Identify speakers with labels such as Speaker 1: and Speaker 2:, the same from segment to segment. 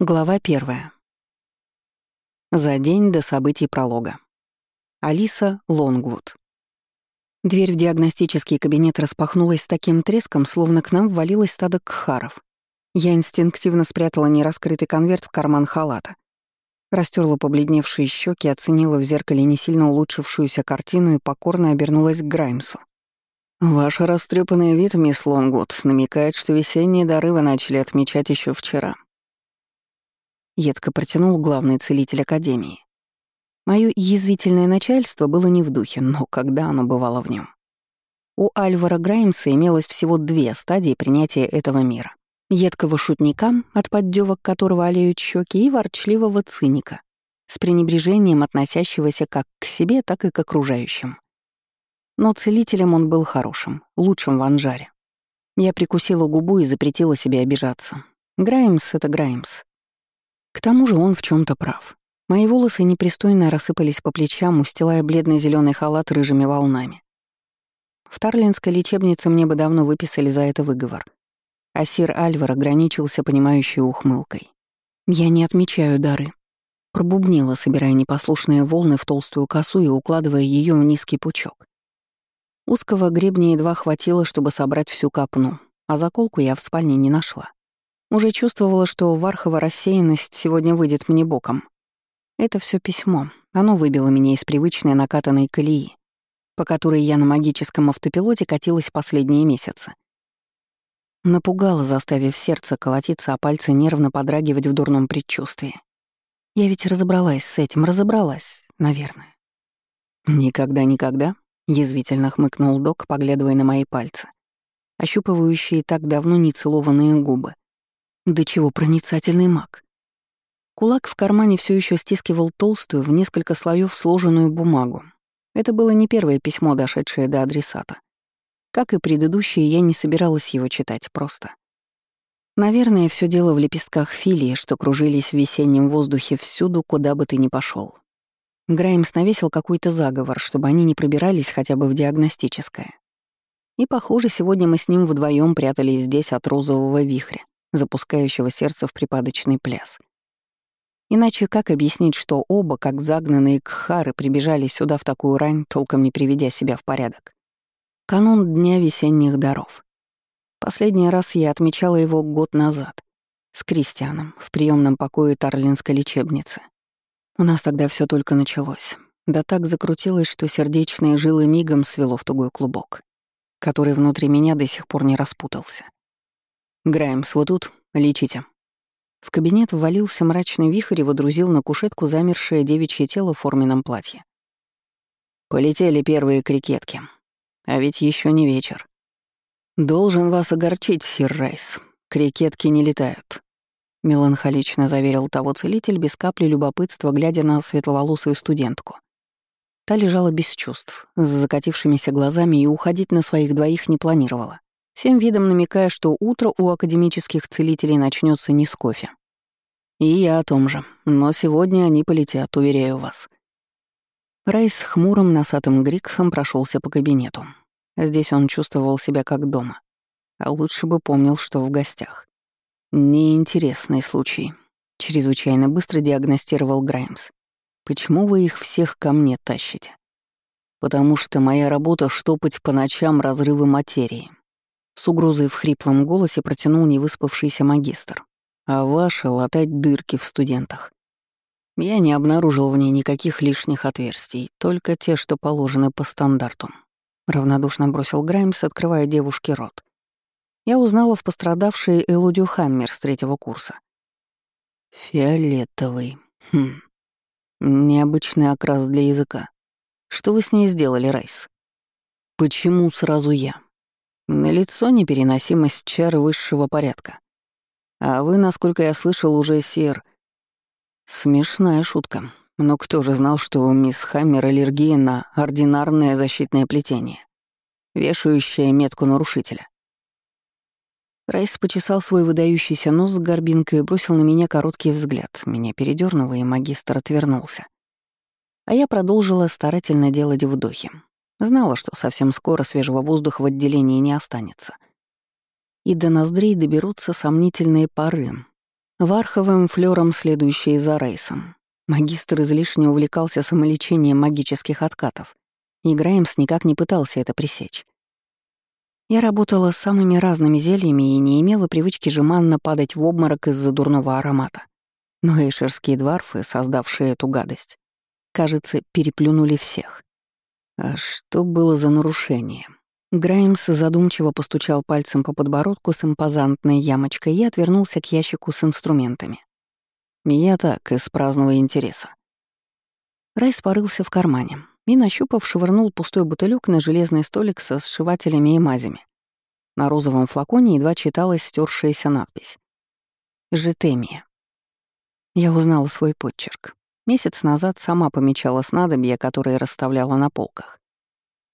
Speaker 1: Глава первая. За день до событий пролога. Алиса Лонгвуд. Дверь в диагностический кабинет распахнулась с таким треском, словно к нам ввалилось стадо кхаров. Я инстинктивно спрятала нераскрытый конверт в карман халата. Растерла побледневшие щеки, оценила в зеркале не сильно улучшившуюся картину и покорно обернулась к Граймсу. «Ваш растрепанный вид, мисс Лонгвуд, намекает, что весенние дары вы начали отмечать еще вчера», едко протянул главный целитель Академии. Моё язвительное начальство было не в духе, но когда оно бывало в нем? У Альвара Граймса имелось всего две стадии принятия этого мира. Едкого шутника, от поддевок которого олеют щеки, и ворчливого циника, с пренебрежением относящегося как к себе, так и к окружающим. Но целителем он был хорошим, лучшим в Анжаре. Я прикусила губу и запретила себе обижаться. Граймс — это Граймс. К тому же он в чем то прав. Мои волосы непристойно рассыпались по плечам, устилая бледный зеленый халат рыжими волнами. В Тарлинской лечебнице мне бы давно выписали за это выговор. А сир Альвар ограничился понимающей ухмылкой. «Я не отмечаю дары», — пробубнила, собирая непослушные волны в толстую косу и укладывая ее в низкий пучок. Узкого гребня едва хватило, чтобы собрать всю копну, а заколку я в спальне не нашла. Уже чувствовала, что Вархова рассеянность сегодня выйдет мне боком. Это все письмо. Оно выбило меня из привычной накатанной колеи, по которой я на магическом автопилоте катилась последние месяцы. Напугало, заставив сердце колотиться, а пальцы нервно подрагивать в дурном предчувствии. Я ведь разобралась с этим, разобралась, наверное. «Никогда-никогда», — язвительно хмыкнул док, поглядывая на мои пальцы, ощупывающие так давно нецелованные губы. Да чего проницательный маг. Кулак в кармане все еще стискивал толстую, в несколько слоев сложенную бумагу. Это было не первое письмо, дошедшее до адресата. Как и предыдущие, я не собиралась его читать просто. Наверное, все дело в лепестках филии, что кружились в весеннем воздухе всюду, куда бы ты ни пошел. Граймс навесил какой-то заговор, чтобы они не пробирались хотя бы в диагностическое. И, похоже, сегодня мы с ним вдвоем прятались здесь от розового вихря запускающего сердце в припадочный пляс. Иначе как объяснить, что оба, как загнанные кхары, прибежали сюда в такую рань, толком не приведя себя в порядок? Канун Дня весенних даров. Последний раз я отмечала его год назад, с Кристианом, в приемном покое Тарлинской лечебницы. У нас тогда все только началось. Да так закрутилось, что сердечные жилы мигом свело в тугой клубок, который внутри меня до сих пор не распутался. «Граймс, вот тут, лечите». В кабинет ввалился мрачный вихрь и водрузил на кушетку замершее девичье тело в форменном платье. Полетели первые крикетки. А ведь еще не вечер. «Должен вас огорчить, сир Райс. Крикетки не летают», — меланхолично заверил того целитель без капли любопытства, глядя на светловолосую студентку. Та лежала без чувств, с закатившимися глазами и уходить на своих двоих не планировала всем видом намекая, что утро у академических целителей начнется не с кофе. И я о том же, но сегодня они полетят, уверяю вас. Райс с хмурым носатым грикхом прошелся по кабинету. Здесь он чувствовал себя как дома, а лучше бы помнил, что в гостях. Неинтересный случай. Чрезвычайно быстро диагностировал Граймс. Почему вы их всех ко мне тащите? Потому что моя работа — штопать по ночам разрывы материи. С угрозой в хриплом голосе протянул невыспавшийся магистр. А ваша — латать дырки в студентах. Я не обнаружил в ней никаких лишних отверстий, только те, что положены по стандарту. Равнодушно бросил Граймс, открывая девушке рот. Я узнала в пострадавшей Элудию Хаммер с третьего курса. Фиолетовый. Хм. Необычный окрас для языка. Что вы с ней сделали, Райс? Почему сразу я? На лицо непереносимость чар высшего порядка. А вы, насколько я слышал, уже сир... Смешная шутка. Но кто же знал, что у мисс Хаммер аллергия на ординарное защитное плетение, вешающее метку нарушителя? Райс почесал свой выдающийся нос с горбинкой и бросил на меня короткий взгляд. Меня передернуло, и магистр отвернулся. А я продолжила старательно делать вдохи. Знала, что совсем скоро свежего воздуха в отделении не останется. И до ноздрей доберутся сомнительные пары. Варховым флером, следующий за Рейсом. Магистр излишне увлекался самолечением магических откатов, и Граймс никак не пытался это пресечь. Я работала с самыми разными зельями и не имела привычки жеманно падать в обморок из-за дурного аромата. Но эйшерские дварфы, создавшие эту гадость, кажется, переплюнули всех. А что было за нарушение? Граймс задумчиво постучал пальцем по подбородку с импозантной ямочкой и отвернулся к ящику с инструментами. Я так, из праздного интереса. Райс порылся в кармане и, нащупав, швырнул пустой бутылек на железный столик со сшивателями и мазями. На розовом флаконе едва читалась стершаяся надпись. «Жетемия». Я узнала свой подчерк. Месяц назад сама помечала снадобья, которые расставляла на полках.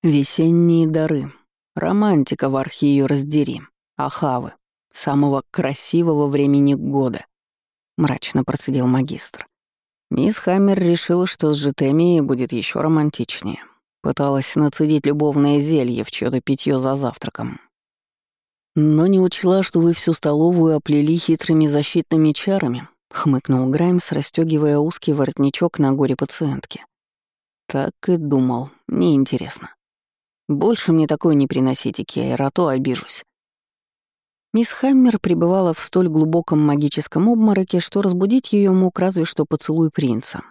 Speaker 1: «Весенние дары», Романтика в архию раздери. Ахавы. Самого красивого времени года. Мрачно процедил магистр. Мисс Хаммер решила, что с Жетемией будет еще романтичнее. Пыталась нацедить любовное зелье в чьё-то питье за завтраком. Но не учла, что вы всю столовую оплели хитрыми защитными чарами, хмыкнул Граймс, расстегивая узкий воротничок на горе пациентки. Так и думал, неинтересно. Больше мне такое не приносите, Кейр, а то обижусь. Мисс Хаммер пребывала в столь глубоком магическом обмороке, что разбудить ее мог разве что поцелуй принца.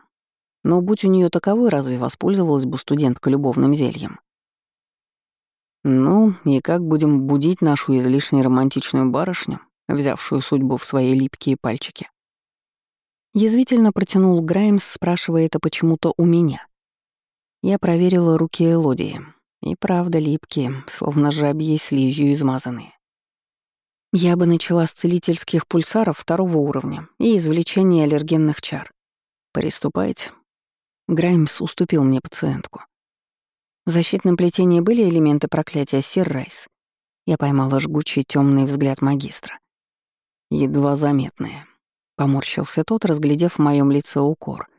Speaker 1: Но будь у нее таковой, разве воспользовалась бы студентка любовным зельем? Ну, и как будем будить нашу излишне романтичную барышню, взявшую судьбу в свои липкие пальчики? Язвительно протянул Граймс, спрашивая это почему-то у меня. Я проверила руки Элодии. И правда липкие, словно жабьей слизью измазанные. Я бы начала с целительских пульсаров второго уровня и извлечения аллергенных чар. Приступайте. Граймс уступил мне пациентку. В защитном плетении были элементы проклятия Сир Райс. Я поймала жгучий темный взгляд магистра. Едва заметные. Поморщился тот, разглядев в моем лице укор.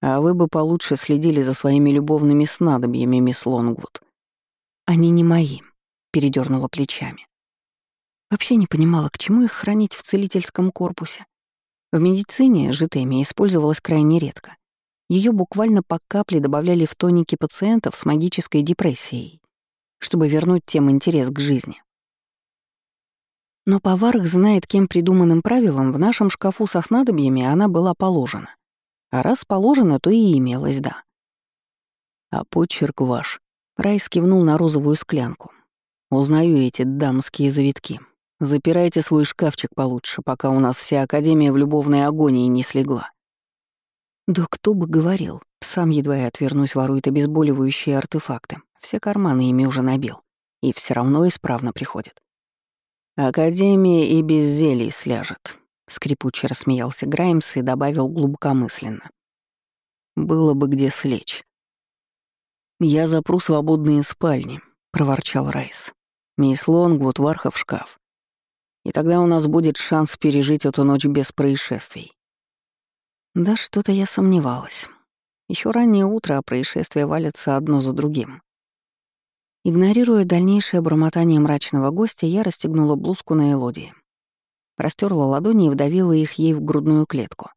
Speaker 1: А вы бы получше следили за своими любовными снадобьями, мисс Лонгвуд. Они не мои, передернула плечами. Вообще не понимала, к чему их хранить в целительском корпусе. В медицине житемия использовалась крайне редко. Ее буквально по капле добавляли в тоники пациентов с магической депрессией, чтобы вернуть тем интерес к жизни. Но поварх знает, кем придуманным правилом в нашем шкафу со снадобьями она была положена. А раз положено, то и имелось, да. А почерк ваш. Райс кивнул на розовую склянку. Узнаю эти дамские завитки. Запирайте свой шкафчик получше, пока у нас вся Академия в любовной агонии не слегла. Да кто бы говорил, сам едва я отвернусь ворует обезболивающие артефакты. Все карманы ими уже набил. И все равно исправно приходят. Академия и без зелий сляжет. Скрипуче рассмеялся Граймс и добавил глубокомысленно. «Было бы где слечь». «Я запру свободные спальни», — проворчал Райс. «Мисс Лонгвуд, Варха в шкаф. И тогда у нас будет шанс пережить эту ночь без происшествий». Да что-то я сомневалась. Еще раннее утро, а происшествия валятся одно за другим. Игнорируя дальнейшее бормотание мрачного гостя, я расстегнула блузку на Элодии. Растерла ладони и вдавила их ей в грудную клетку.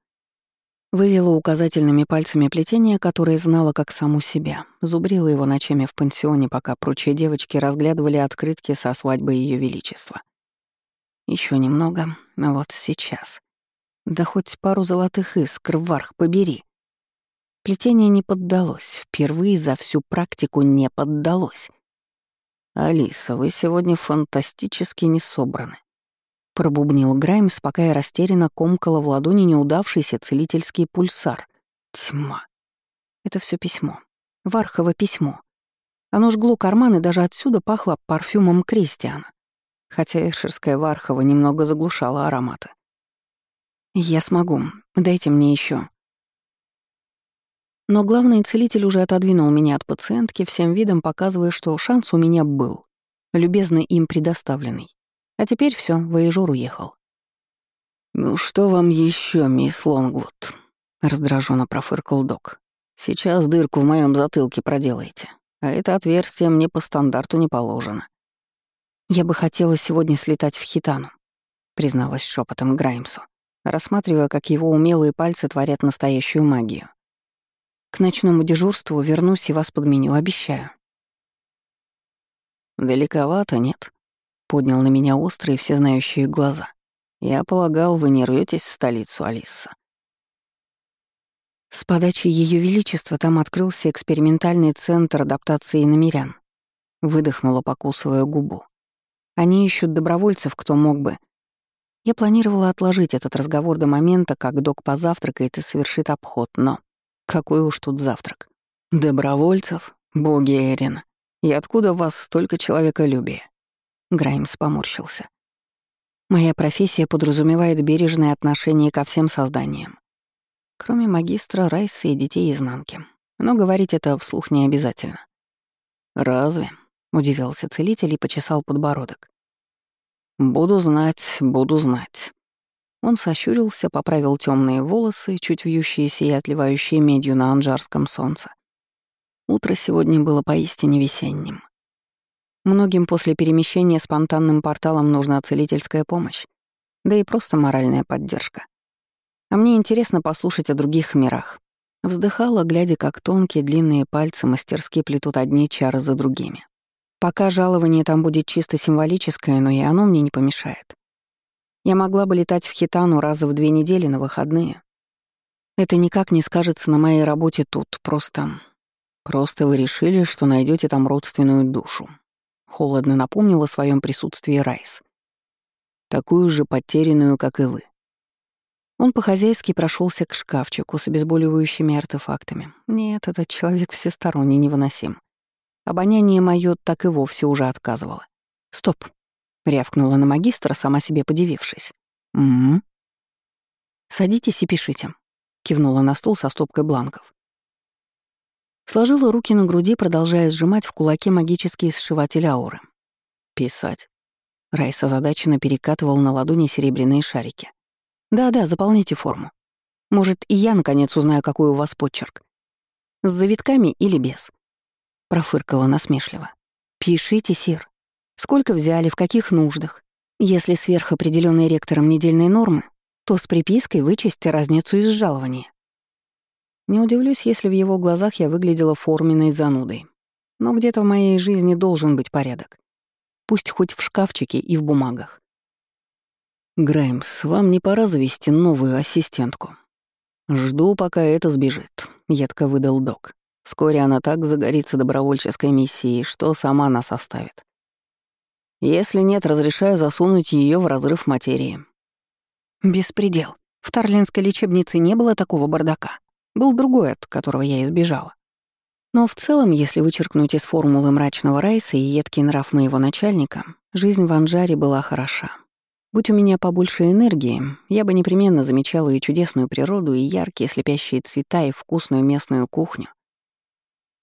Speaker 1: Вывела указательными пальцами плетение, которое знала как саму себя. Зубрила его ночами в пансионе, пока прочие девочки разглядывали открытки со свадьбы Ее Величества. Еще немного, вот сейчас. Да хоть пару золотых искр, варх побери. Плетение не поддалось, впервые за всю практику не поддалось. «Алиса, вы сегодня фантастически не собраны», Пробубнил Граймс, пока я растерянно комкала в ладони неудавшийся целительский пульсар. Тьма. Это все письмо. Вархово письмо. Оно жгло карман и даже отсюда пахло парфюмом Кристиана. Хотя эшерская Вархова немного заглушала ароматы. «Я смогу. Дайте мне еще. Но главный целитель уже отодвинул меня от пациентки, всем видом показывая, что шанс у меня был, любезно им предоставленный. А теперь все, воежор уехал. «Ну что вам еще, мисс Лонгвуд?» — раздраженно профыркал док. «Сейчас дырку в моем затылке проделаете, а это отверстие мне по стандарту не положено». «Я бы хотела сегодня слетать в Хитану», — призналась шепотом Граймсу. рассматривая, как его умелые пальцы творят настоящую магию. К ночному дежурству вернусь и вас подменю, обещаю.
Speaker 2: Далековато, нет? Поднял на меня острые всезнающие глаза. Я полагал, вы не рветесь в столицу, Алиса.
Speaker 1: С подачи Ее Величества там открылся экспериментальный центр адаптации намерян. Выдохнула, покусывая губу. Они ищут добровольцев, кто мог бы. Я планировала отложить этот разговор до момента, как док позавтракает и совершит обход, но какой уж тут завтрак. Добровольцев? Боги Эрина. И откуда вас столько человеколюбия? Граймс поморщился. Моя профессия подразумевает бережное отношение ко всем созданиям. Кроме магистра Райса и детей изнанки. Но говорить это вслух не обязательно.
Speaker 2: «Разве?» — удивился целитель и почесал подбородок. «Буду знать, буду знать». Он сощурился, поправил темные волосы, чуть вьющиеся и отливающие медью на анжарском солнце. Утро сегодня было поистине весенним. Многим после перемещения спонтанным порталом нужна целительская помощь, да и просто моральная поддержка. А мне интересно послушать о других мирах. Вздыхала, глядя, как тонкие длинные пальцы мастерски плетут одни чары за другими. Пока жалование там будет чисто символическое, но и оно мне не помешает. Я могла бы летать в Хитану раза в две недели на выходные. Это никак не скажется на моей работе тут, просто... Просто вы решили, что найдете там родственную душу. Холодно напомнил о своем присутствии Райс. Такую же потерянную, как и вы. Он по-хозяйски прошелся к шкафчику с обезболивающими артефактами. Нет, этот человек всесторонне невыносим. Обоняние моё так и вовсе уже отказывало. «Стоп!» — рявкнула на магистра, сама себе подивившись. «М-м-м». «Садитесь и пишите», — кивнула на стол со стопкой бланков. Сложила руки на груди, продолжая сжимать в кулаке магический сшиватель ауры. «Писать». Райс озадаченно перекатывал на ладони серебряные шарики. «Да-да, заполните форму. Может, и я, наконец, узнаю, какой у вас почерк. С завитками или без?» Профыркала насмешливо. «Пишите, сир. Сколько взяли, в каких нуждах? Если сверхопределенные ректором недельные нормы, то с припиской вычесть разницу из жалования. Не удивлюсь, если в его глазах я выглядела форменной занудой. Но где-то в моей жизни должен быть порядок. Пусть хоть в шкафчике и в бумагах. «Граймс, вам не пора завести новую ассистентку?» «Жду, пока это сбежит», — едко выдал док. «Вскоре она так загорится добровольческой миссией, что сама нас оставит. Если нет, разрешаю засунуть ее в разрыв материи». «Беспредел. В Тарлинской лечебнице не было такого бардака», был другой, от которого я избежала. Но в целом, если вычеркнуть из формулы мрачного Райса и едкий нрав моего начальника, жизнь в Анжаре была хороша. Будь у меня побольше энергии, я бы непременно замечала и чудесную природу, и яркие слепящие цвета, и вкусную местную кухню.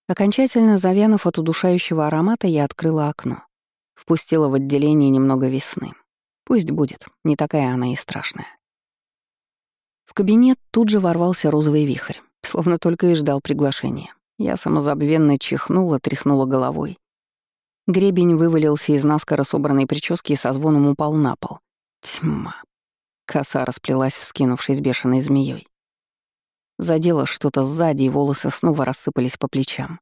Speaker 2: Окончательно завянув от удушающего аромата, я открыла окно. Впустила в отделение немного весны. Пусть будет, не такая она и страшная. В кабинет тут же ворвался розовый вихрь, словно только и ждал приглашения. Я самозабвенно чихнула, тряхнула головой. Гребень вывалился из наскоро собранной прически и со звоном упал на пол. Тьма. Коса расплелась, вскинувшись бешеной змеей. Задело что-то сзади, и волосы снова рассыпались по плечам.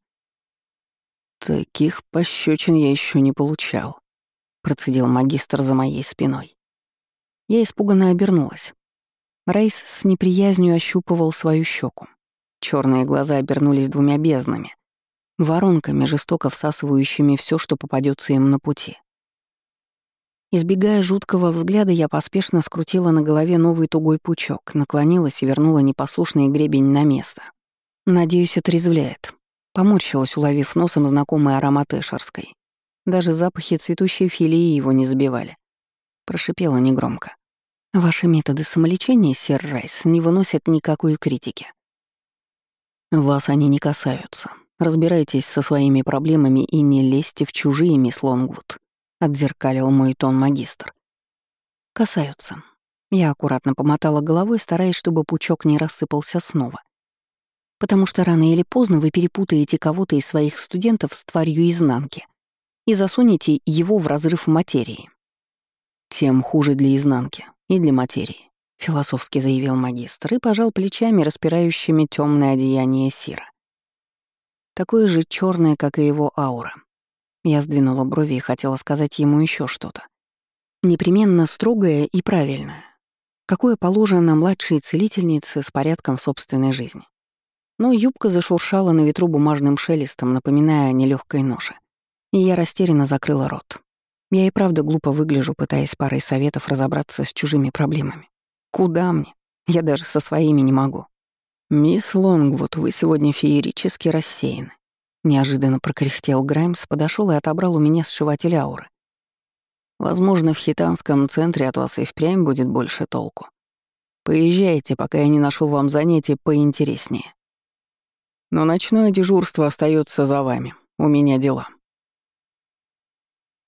Speaker 2: «Таких пощечин я еще не получал», — процедил магистр за моей спиной. Я испуганно обернулась. Рейс с неприязнью ощупывал свою щеку. Черные глаза обернулись двумя безднами, воронками, жестоко всасывающими все, что попадется им на пути. Избегая жуткого взгляда, я поспешно скрутила на голове новый тугой пучок, наклонилась и вернула непослушный гребень на место. Надеюсь, отрезвляет. Поморщилась, уловив носом знакомый аромат эшерской. Даже запахи цветущей филии его не забивали. Прошипела негромко. Ваши методы самолечения, сэр Райс, не выносят никакой критики. Вас они не касаются. Разбирайтесь со своими проблемами и не лезьте в чужие, мисс Лонгвуд, отзеркалил мой тон магистр. Касаются. Я аккуратно помотала головой, стараясь, чтобы пучок не рассыпался снова. Потому что рано или поздно вы перепутаете кого-то из своих студентов с тварью изнанки и засунете его в разрыв материи. Тем хуже для изнанки и для материи.
Speaker 1: философски заявил магистр и пожал плечами, распирающими темное одеяние Сира. Такое же черное, как и его аура. Я сдвинула брови и хотела сказать ему еще что-то. Непременно строгое и правильное. Какое положено младшей целительнице с порядком в собственной жизни. Но юбка зашуршала на ветру бумажным шелестом, напоминая о нелегкой ноше. И я растерянно закрыла рот. Я и правда глупо выгляжу, пытаясь парой советов разобраться с чужими проблемами. Куда мне? Я даже со своими не могу. «Мисс Лонгвуд, вы сегодня феерически рассеяны», — неожиданно прокряхтел Граймс, подошел и отобрал у меня сшиватель ауры. «Возможно, в хитанском центре от вас и впрямь будет больше толку. Поезжайте, пока я не нашел вам занятие поинтереснее. Но ночное дежурство остается за вами. У меня дела».